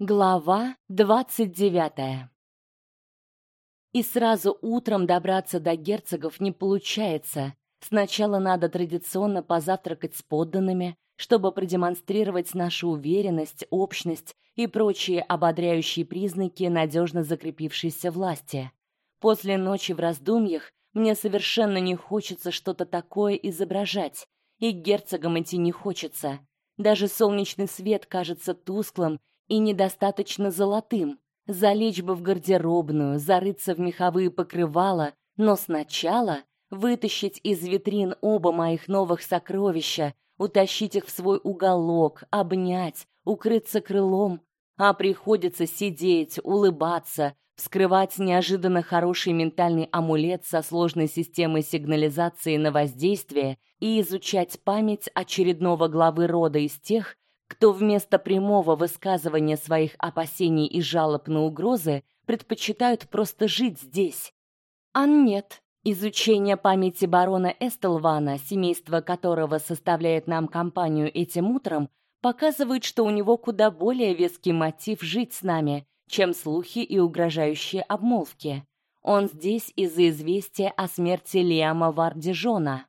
Глава двадцать девятая. И сразу утром добраться до герцогов не получается. Сначала надо традиционно позавтракать с подданными, чтобы продемонстрировать нашу уверенность, общность и прочие ободряющие признаки надежно закрепившейся власти. После ночи в раздумьях мне совершенно не хочется что-то такое изображать, и к герцогам идти не хочется. Даже солнечный свет кажется тусклым и недостаточно золотым. Залечь бы в гардеробную, зарыться в меховые покрывала, но сначала вытащить из витрин оба моих новых сокровища, утащить их в свой уголок, обнять, укрыться крылом, а приходится сидеть, улыбаться, вскрывать неожиданно хороший ментальный амулет со сложной системой сигнализации на воздействие и изучать память очередного главы рода из тех, кто вместо прямого высказывания своих опасений и жалоб на угрозы предпочитают просто жить здесь. А нет, изучение памяти барона Эстелвана, семейство которого составляет нам компанию этим утром, показывает, что у него куда более веский мотив жить с нами, чем слухи и угрожающие обмолвки. Он здесь из-за известия о смерти Лиама Вардижона.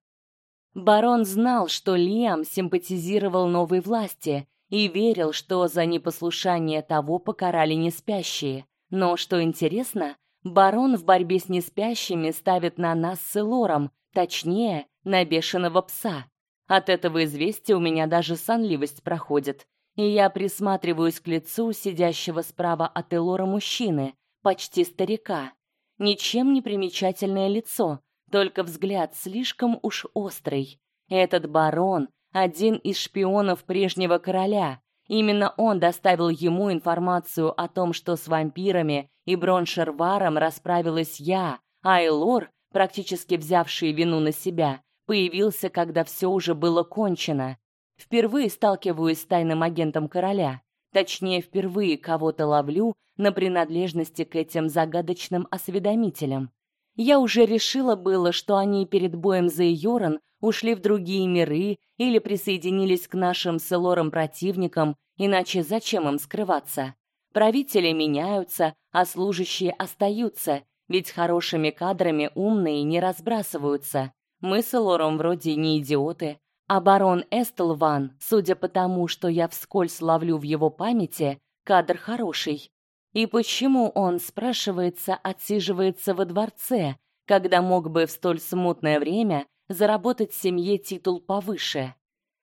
Барон знал, что Лиам симпатизировал новой власти и верил, что за непослушание того покарали неспящие. Но что интересно, барон в борьбе с неспящими ставит на нас с Элором, точнее, на бешеного пса. От этого известия у меня даже сонливость проходит, и я присматриваюсь к лицу сидящего справа от Элора мужчины, почти старика. Ничем не примечательное лицо, только взгляд слишком уж острый. Этот барон один из шпионов прежнего короля. Именно он доставил ему информацию о том, что с вампирами и Броншерваром расправилась я, а Элор, практически взявший вину на себя, появился, когда все уже было кончено. Впервые сталкиваюсь с тайным агентом короля. Точнее, впервые кого-то ловлю на принадлежности к этим загадочным осведомителям. Я уже решила было, что они перед боем за Йоран ушли в другие миры или присоединились к нашим с Элором противникам, иначе зачем им скрываться? Правители меняются, а служащие остаются, ведь хорошими кадрами умные не разбрасываются. Мы с Элором вроде не идиоты, а барон Эстелван, судя по тому, что я вскользь ловлю в его памяти, кадр хороший. И почему он, спрашивается, отсиживается во дворце, когда мог бы в столь смутное время заработать семье титул повыше?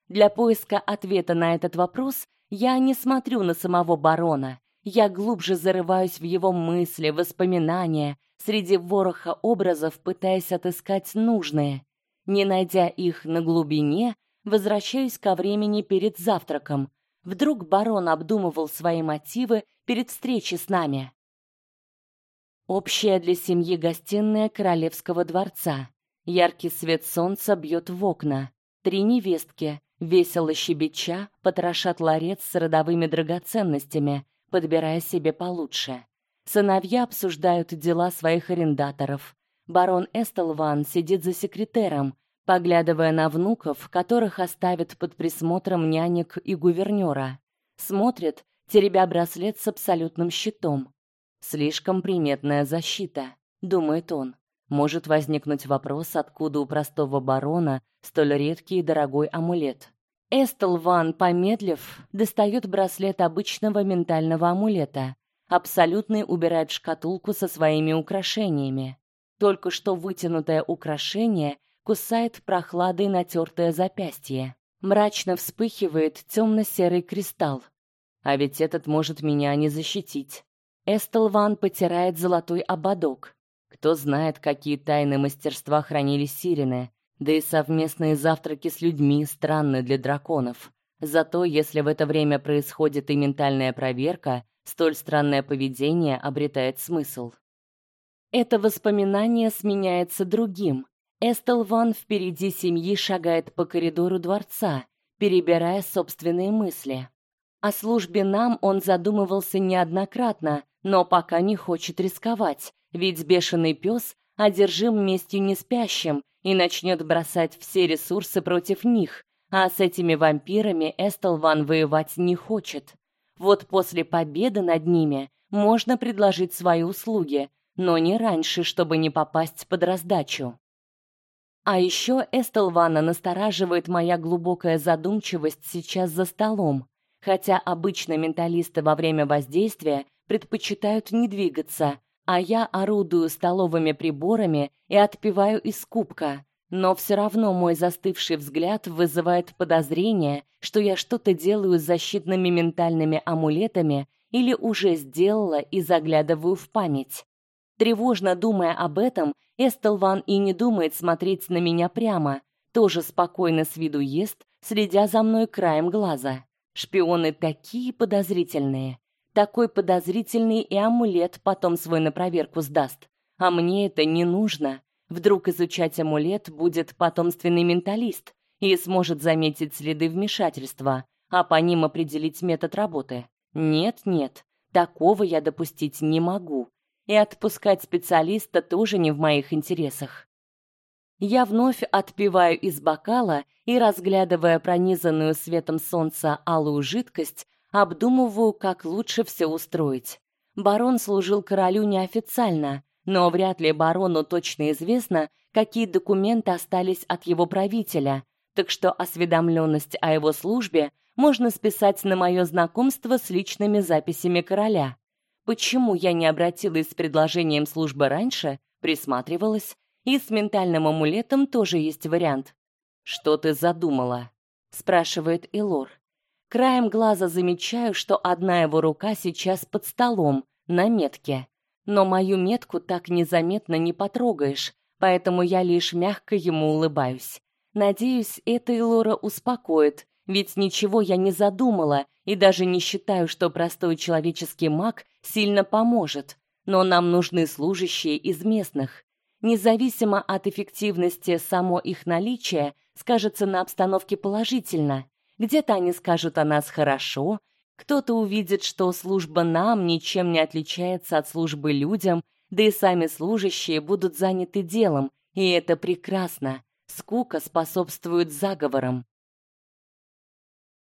Для поиска ответа на этот вопрос я не смотрю на самого барона. Я глубже зарываюсь в его мысли, воспоминания, среди вороха образов пытаясь отыскать нужные. Не найдя их на глубине, возвращаюсь ко времени перед завтраком. Вдруг барон обдумывал свои мотивы перед встречей с нами. Общая для семьи гостиная королевского дворца. Яркий свет солнца бьет в окна. Три невестки, весело щебеча, потрошат ларец с родовыми драгоценностями, подбирая себе получше. Сыновья обсуждают дела своих арендаторов. Барон Эстелван сидит за секретером, поглядывая на внуков, которых оставит под присмотром нянек и гувернера. Смотрит, теребя браслет с абсолютным щитом. Слишком приметная защита, думает он. Может возникнуть вопрос, откуда у простого барона столь редкий и дорогой амулет. Эстелван, помедлив, достает браслет обычного ментального амулета. Абсолютный убирает шкатулку со своими украшениями. Только что вытянутое украшение кусает прохладой натертое запястье. Мрачно вспыхивает темно серый кристалл. А ведь этот может меня не защитить. Эстелван потирает золотой ободок. Кто знает, какие тайны мастерства хранили сирены, да и совместные завтраки с людьми странны для драконов. Зато если в это время происходит и ментальная проверка, столь странное поведение обретает смысл. Это воспоминание сменяется другим. Эстелван впереди семьи шагает по коридору дворца, перебирая собственные мысли. О службе нам он задумывался неоднократно, но пока не хочет рисковать, ведь бешеный пес одержим местью неспящим и начнет бросать все ресурсы против них, а с этими вампирами Эстелван воевать не хочет. Вот после победы над ними можно предложить свои услуги, но не раньше, чтобы не попасть под раздачу. А еще Эстелвана настораживает моя глубокая задумчивость сейчас за столом, хотя обычно менталисты во время воздействия предпочитают не двигаться, а я орудую столовыми приборами и отпиваю из кубка. Но все равно мой застывший взгляд вызывает подозрение, что я что-то делаю с защитными ментальными амулетами или уже сделала и заглядываю в память. Тревожно думая об этом, Эстелван и не думает смотреть на меня прямо, тоже спокойно с виду ест, следя за мной краем глаза. Шпионы такие подозрительные. Такой подозрительный и амулет потом свой на проверку сдаст. А мне это не нужно. Вдруг изучать амулет будет потомственный менталист и сможет заметить следы вмешательства, а по ним определить метод работы. Нет, нет, такого я допустить не могу и отпускать специалиста тоже не в моих интересах. Я вновь отпиваю из бокала и, разглядывая пронизанную светом солнца алую жидкость, обдумываю, как лучше все устроить. Барон служил королю неофициально, но вряд ли барону точно известно, какие документы остались от его правителя, так что осведомленность о его службе можно списать на мое знакомство с личными записями короля. Почему я не обратилась с предложением службы раньше, присматривалась, и с ментальным амулетом тоже есть вариант. Что ты задумала? спрашивает Илор. Краем глаза замечаю, что одна его рука сейчас под столом, на метке. Но мою метку так незаметно не потрогаешь, поэтому я лишь мягко ему улыбаюсь. Надеюсь, это Илора успокоит, ведь ничего я не задумала и даже не считаю, что простой человеческий маг сильно поможет. Но нам нужны служащие из местных. Независимо от эффективности само их наличие, скажется на обстановке положительно. Где-то они скажут о нас хорошо, кто-то увидит, что служба нам ничем не отличается от службы людям, да и сами служащие будут заняты делом, и это прекрасно. Скука способствует заговорам.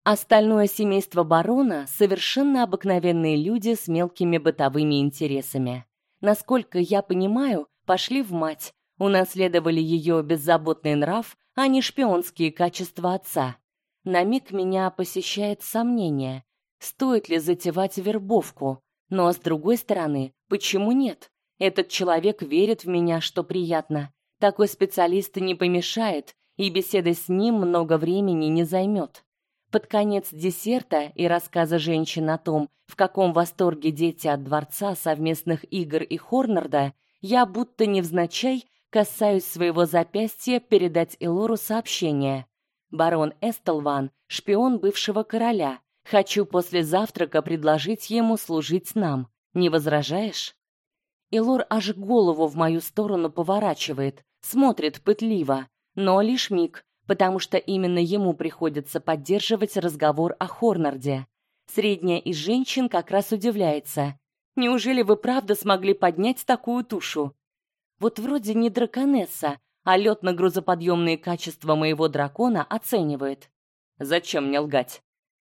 Остальное семейство барона совершенно обыкновенные люди с мелкими бытовыми интересами. Насколько я понимаю, пошли в мать, унаследовали ее беззаботный нрав, а не шпионские качества отца. На миг меня посещает сомнение, стоит ли затевать вербовку, но с другой стороны, почему нет? Этот человек верит в меня, что приятно. Такой специалист не помешает, и беседа с ним много времени не займет. Под конец десерта и рассказа женщин о том, в каком восторге дети от дворца, совместных игр и Хорнарда, я будто невзначай касаюсь своего запястья передать Элору сообщение. Барон Эстелван, шпион бывшего короля. Хочу после завтрака предложить ему служить нам. Не возражаешь? Элор аж голову в мою сторону поворачивает, смотрит пытливо, но лишь миг, потому что именно ему приходится поддерживать разговор о Хорнарде. Средняя из женщин как раз удивляется. Неужели вы правда смогли поднять такую тушу? Вот вроде не драконесса, а летно-грузоподъемные качества моего дракона оценивает. Зачем мне лгать?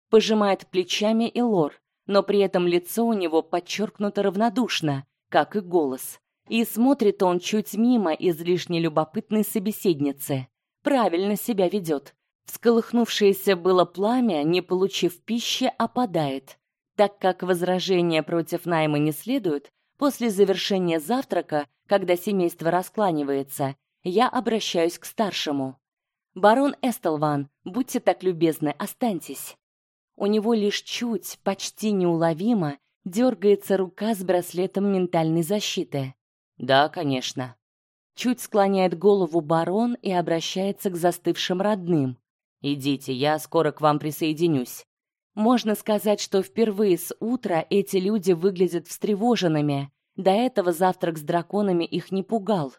Пожимает плечами и лор, но при этом лицо у него подчеркнуто равнодушно, как и голос. И смотрит он чуть мимо излишне любопытной собеседницы правильно себя ведет. Всколыхнувшееся было пламя, не получив пищи, опадает. Так как возражения против найма не следует, после завершения завтрака, когда семейство раскланивается, я обращаюсь к старшему. Барон Эстелван, будьте так любезны, останьтесь. У него лишь чуть, почти неуловимо, дергается рука с браслетом ментальной защиты. Да, конечно. Чуть склоняет голову барон и обращается к застывшим родным. Идите, я скоро к вам присоединюсь. Можно сказать, что впервые с утра эти люди выглядят встревоженными. До этого завтрак с драконами их не пугал.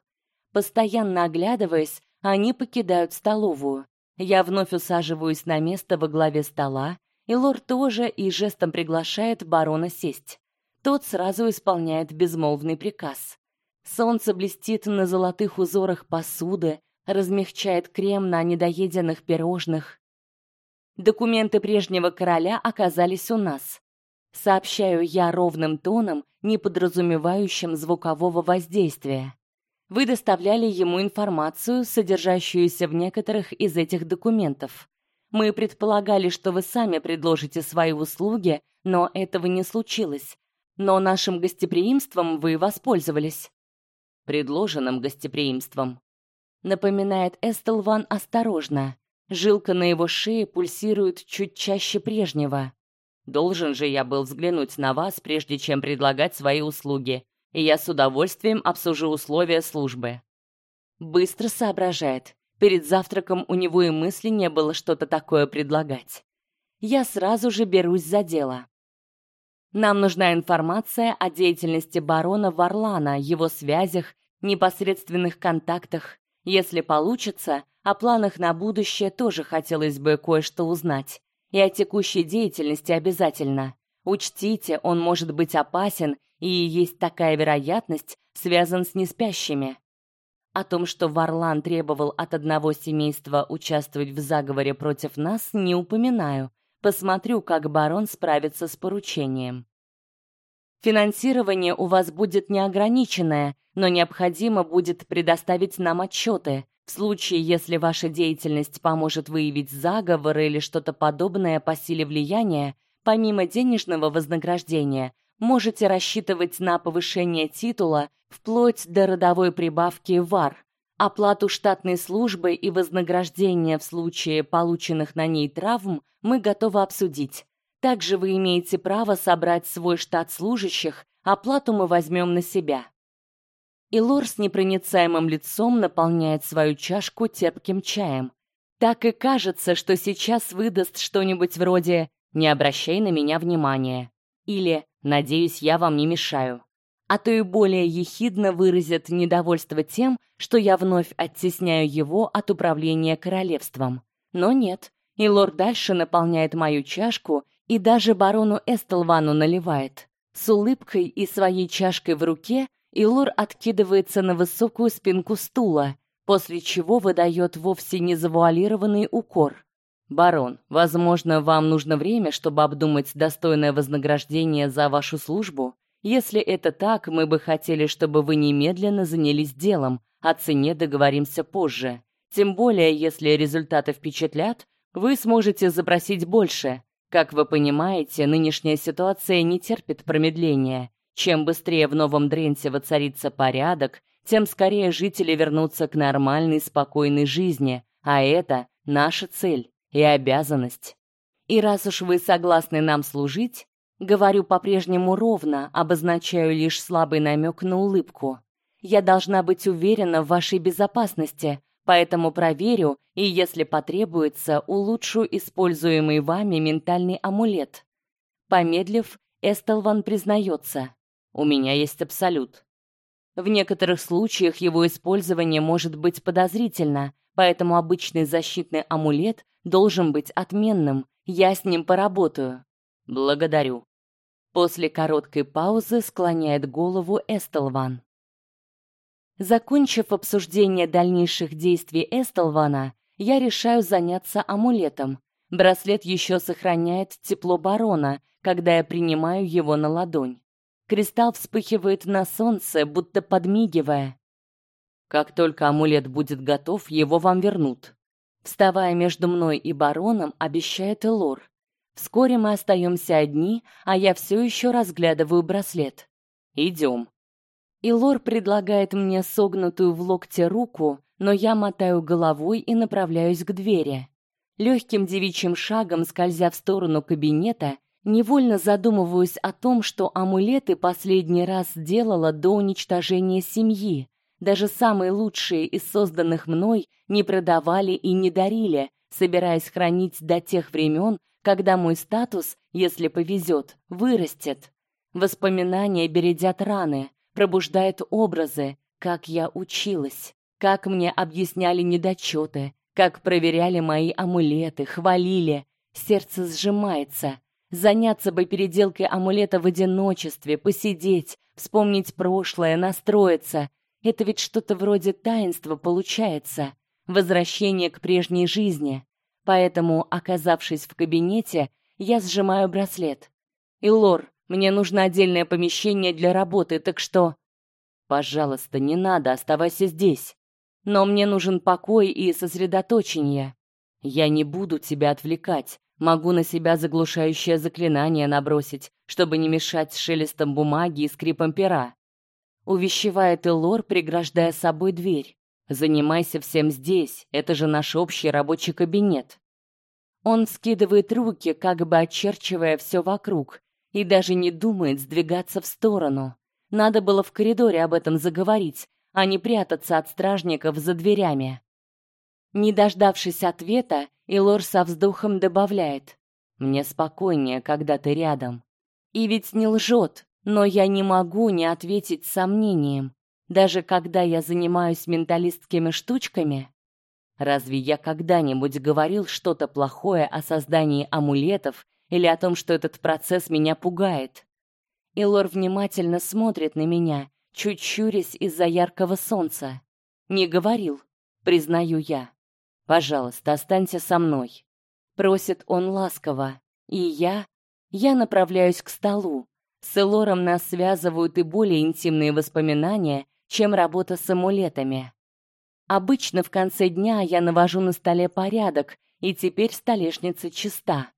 Постоянно оглядываясь, они покидают столовую. Я вновь усаживаюсь на место во главе стола, и лорд тоже и жестом приглашает барона сесть. Тот сразу исполняет безмолвный приказ. Солнце блестит на золотых узорах посуды, размягчает крем на недоеденных пирожных. Документы прежнего короля оказались у нас. Сообщаю я ровным тоном, не подразумевающим звукового воздействия. Вы доставляли ему информацию, содержащуюся в некоторых из этих документов. Мы предполагали, что вы сами предложите свои услуги, но этого не случилось. Но нашим гостеприимством вы воспользовались. Предложенным гостеприимством. Напоминает Эстелван осторожно. Жилка на его шее пульсирует чуть чаще прежнего. Должен же я был взглянуть на вас, прежде чем предлагать свои услуги, и я с удовольствием обсужу условия службы. Быстро соображает. Перед завтраком у него и мысли не было что-то такое предлагать. Я сразу же берусь за дело. Нам нужна информация о деятельности барона Варлана, его связях, непосредственных контактах. Если получится, о планах на будущее тоже хотелось бы кое-что узнать. И о текущей деятельности обязательно. Учтите, он может быть опасен, и есть такая вероятность, связан с неспящими. О том, что Варлан требовал от одного семейства участвовать в заговоре против нас, не упоминаю. Посмотрю, как барон справится с поручением. Финансирование у вас будет неограниченное, но необходимо будет предоставить нам отчеты. В случае, если ваша деятельность поможет выявить заговор или что-то подобное по силе влияния, помимо денежного вознаграждения, можете рассчитывать на повышение титула вплоть до родовой прибавки вар, оплату штатной службы и вознаграждение в случае полученных на ней травм мы готовы обсудить. Также вы имеете право собрать свой штат служащих, оплату мы возьмем на себя и Лор с непроницаемым лицом наполняет свою чашку терпким чаем. Так и кажется, что сейчас выдаст что-нибудь вроде «Не обращай на меня внимания» или «Надеюсь, я вам не мешаю». А то и более ехидно выразит недовольство тем, что я вновь оттесняю его от управления королевством. Но нет, и лорд дальше наполняет мою чашку и даже барону Эстелвану наливает. С улыбкой и своей чашкой в руке Илур откидывается на высокую спинку стула, после чего выдает вовсе не завуалированный укор. Барон, возможно, вам нужно время, чтобы обдумать достойное вознаграждение за вашу службу. Если это так, мы бы хотели, чтобы вы немедленно занялись делом, о цене договоримся позже. Тем более, если результаты впечатлят, вы сможете запросить больше. Как вы понимаете, нынешняя ситуация не терпит промедления. Чем быстрее в Новом Дренте воцарится порядок, тем скорее жители вернутся к нормальной, спокойной жизни, а это наша цель и обязанность. И раз уж вы согласны нам служить, говорю по-прежнему ровно, обозначаю лишь слабый намек на улыбку. Я должна быть уверена в вашей безопасности, поэтому проверю и, если потребуется, улучшу используемый вами ментальный амулет. Помедлив, Эстелван признается. У меня есть абсолют. В некоторых случаях его использование может быть подозрительно, поэтому обычный защитный амулет должен быть отменным. Я с ним поработаю. Благодарю. После короткой паузы склоняет голову Эстелван. Закончив обсуждение дальнейших действий Эстелвана, я решаю заняться амулетом. Браслет еще сохраняет тепло барона, когда я принимаю его на ладонь. Кристалл вспыхивает на солнце, будто подмигивая. Как только амулет будет готов, его вам вернут. Вставая между мной и бароном, обещает Элор. Вскоре мы остаемся одни, а я все еще разглядываю браслет. Идем. Илор предлагает мне согнутую в локте руку, но я мотаю головой и направляюсь к двери. Легким девичьим шагом, скользя в сторону кабинета, Невольно задумываюсь о том, что амулеты последний раз делала до уничтожения семьи. Даже самые лучшие из созданных мной не продавали и не дарили, собираясь хранить до тех времен, когда мой статус, если повезет, вырастет. Воспоминания бередят раны, пробуждают образы, как я училась, как мне объясняли недочеты, как проверяли мои амулеты, хвалили. Сердце сжимается, Заняться бы переделкой амулета в одиночестве, посидеть, вспомнить прошлое, настроиться. Это ведь что-то вроде таинства получается, возвращение к прежней жизни. Поэтому, оказавшись в кабинете, я сжимаю браслет. Илор, мне нужно отдельное помещение для работы, так что Пожалуйста, не надо, оставайся здесь. Но мне нужен покой и сосредоточение. Я не буду тебя отвлекать. Могу на себя заглушающее заклинание набросить, чтобы не мешать шелестом бумаги и скрипом пера. Увещевает Элор, преграждая собой дверь. Занимайся всем здесь, это же наш общий рабочий кабинет. Он скидывает руки, как бы очерчивая все вокруг, и даже не думает сдвигаться в сторону. Надо было в коридоре об этом заговорить, а не прятаться от стражников за дверями. Не дождавшись ответа, Илор со вздохом добавляет: "Мне спокойнее, когда ты рядом". И ведь не лжет, но я не могу не ответить сомнением, даже когда я занимаюсь менталистскими штучками. Разве я когда-нибудь говорил что-то плохое о создании амулетов или о том, что этот процесс меня пугает? Илор внимательно смотрит на меня, чуть щурясь из-за яркого солнца. Не говорил, признаю я. Пожалуйста, останься со мной, просит он ласково. И я, я направляюсь к столу. С Элором нас связывают и более интимные воспоминания, чем работа с амулетами. Обычно в конце дня я навожу на столе порядок, и теперь столешница чиста.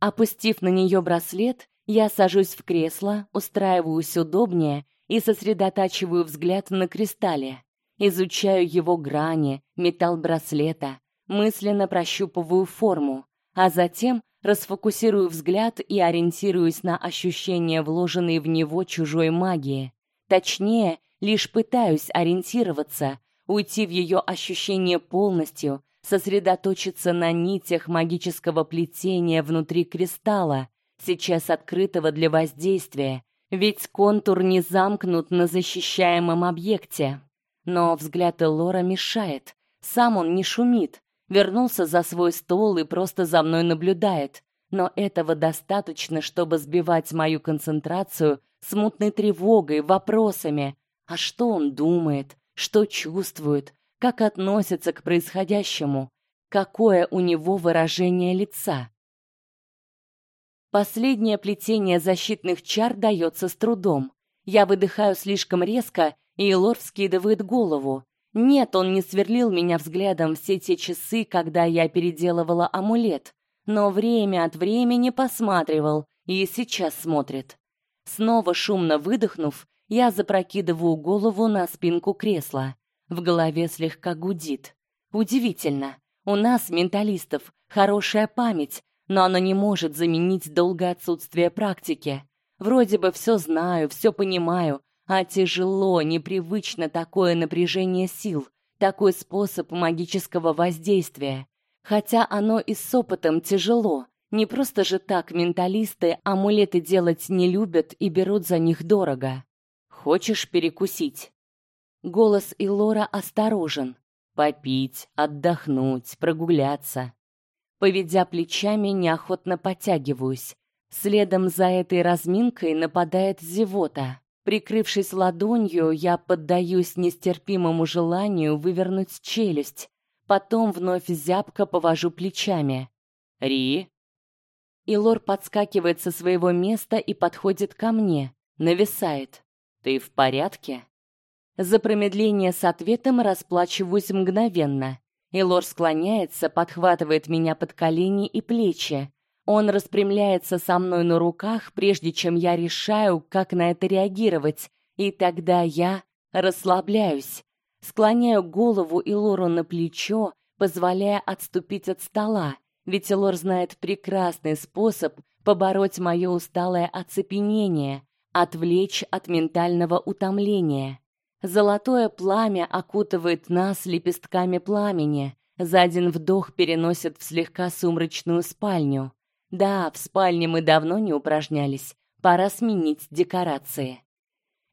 Опустив на нее браслет, я сажусь в кресло, устраиваюсь удобнее и сосредотачиваю взгляд на кристалле. Изучаю его грани, металл браслета, мысленно прощупываю форму, а затем расфокусирую взгляд и ориентируюсь на ощущения вложенной в него чужой магии. Точнее, лишь пытаюсь ориентироваться, уйти в ее ощущение полностью, сосредоточиться на нитях магического плетения внутри кристалла, сейчас открытого для воздействия, ведь контур не замкнут на защищаемом объекте. Но взгляд Элора мешает. Сам он не шумит, вернулся за свой стол и просто за мной наблюдает. Но этого достаточно, чтобы сбивать мою концентрацию смутной тревогой, вопросами. А что он думает? Что чувствует? Как относится к происходящему? Какое у него выражение лица? Последнее плетение защитных чар дается с трудом. Я выдыхаю слишком резко, и Лор вскидывает голову. Нет, он не сверлил меня взглядом все те часы, когда я переделывала амулет, но время от времени посматривал и сейчас смотрит. Снова шумно выдохнув, я запрокидываю голову на спинку кресла. В голове слегка гудит. Удивительно. У нас, менталистов, хорошая память, но оно не может заменить долгое отсутствие практики. Вроде бы все знаю, все понимаю, а тяжело, непривычно такое напряжение сил, такой способ магического воздействия. Хотя оно и с опытом тяжело. Не просто же так менталисты амулеты делать не любят и берут за них дорого. Хочешь перекусить? Голос Илора осторожен. Попить, отдохнуть, прогуляться. Поведя плечами, неохотно подтягиваюсь. Следом за этой разминкой нападает зевота. Прикрывшись ладонью, я поддаюсь нестерпимому желанию вывернуть челюсть. Потом вновь зябко повожу плечами. Ри. Илор подскакивает со своего места и подходит ко мне, нависает. Ты в порядке? За промедление с ответом расплачиваюсь мгновенно. Илор склоняется, подхватывает меня под колени и плечи. Он распрямляется со мной на руках, прежде чем я решаю, как на это реагировать, и тогда я расслабляюсь, склоняю голову Илору на плечо, позволяя отступить от стола, ведь Илор знает прекрасный способ побороть мое усталое оцепенение, отвлечь от ментального утомления. Золотое пламя окутывает нас лепестками пламени. За один вдох переносит в слегка сумрачную спальню. Да, в спальне мы давно не упражнялись. Пора сменить декорации.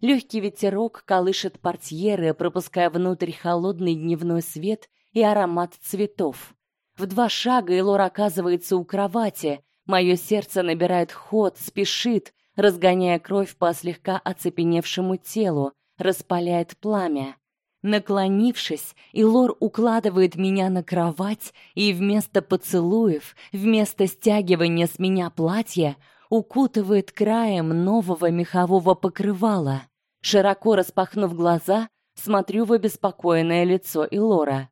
Легкий ветерок колышет портьеры, пропуская внутрь холодный дневной свет и аромат цветов. В два шага Элор оказывается у кровати. Мое сердце набирает ход, спешит, разгоняя кровь по слегка оцепеневшему телу, распаляет пламя. Наклонившись, Илор укладывает меня на кровать и вместо поцелуев, вместо стягивания с меня платья, укутывает краем нового мехового покрывала. Широко распахнув глаза, смотрю в обеспокоенное лицо Илора.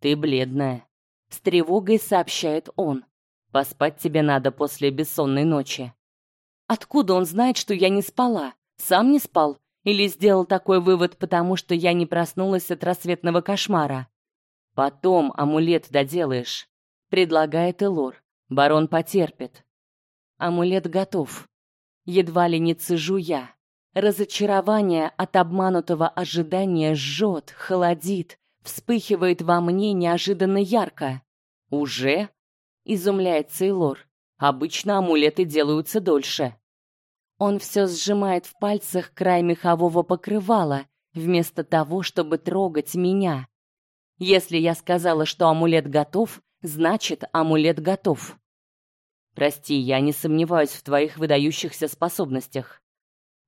Ты бледная, с тревогой сообщает он. Поспать тебе надо после бессонной ночи. Откуда он знает, что я не спала? Сам не спал или сделал такой вывод, потому что я не проснулась от рассветного кошмара? Потом амулет доделаешь, предлагает Элор. Барон потерпит. Амулет готов. Едва ли не цежу я. Разочарование от обманутого ожидания жжет, холодит, вспыхивает во мне неожиданно ярко. Уже? Изумляется Илор. Обычно амулеты делаются дольше. Он все сжимает в пальцах край мехового покрывала, вместо того, чтобы трогать меня. Если я сказала, что амулет готов, значит, амулет готов. Прости, я не сомневаюсь в твоих выдающихся способностях.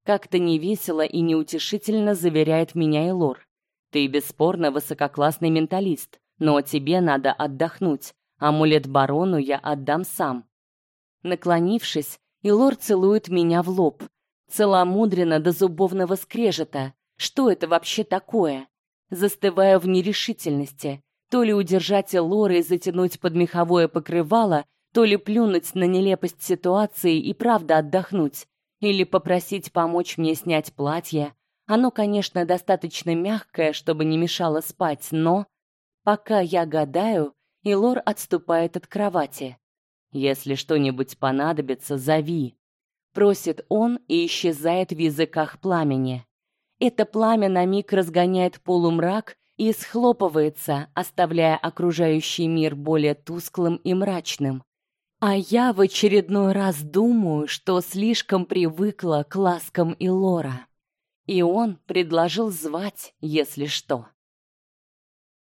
Как-то невесело и неутешительно заверяет меня Элор. Ты бесспорно высококлассный менталист, но тебе надо отдохнуть. Амулет барону я отдам сам. Наклонившись, Илор целует меня в лоб, целомудренно до зубовного скрежета. Что это вообще такое? Застываю в нерешительности, то ли удержать Элора и затянуть под меховое покрывало, то ли плюнуть на нелепость ситуации и правда отдохнуть, или попросить помочь мне снять платье. Оно, конечно, достаточно мягкое, чтобы не мешало спать, но пока я гадаю, Илор отступает от кровати. Если что-нибудь понадобится, зови, просит он и исчезает в языках пламени. Это пламя на миг разгоняет полумрак и схлопывается, оставляя окружающий мир более тусклым и мрачным. А я в очередной раз думаю, что слишком привыкла к ласкам Илора. И он предложил звать, если что.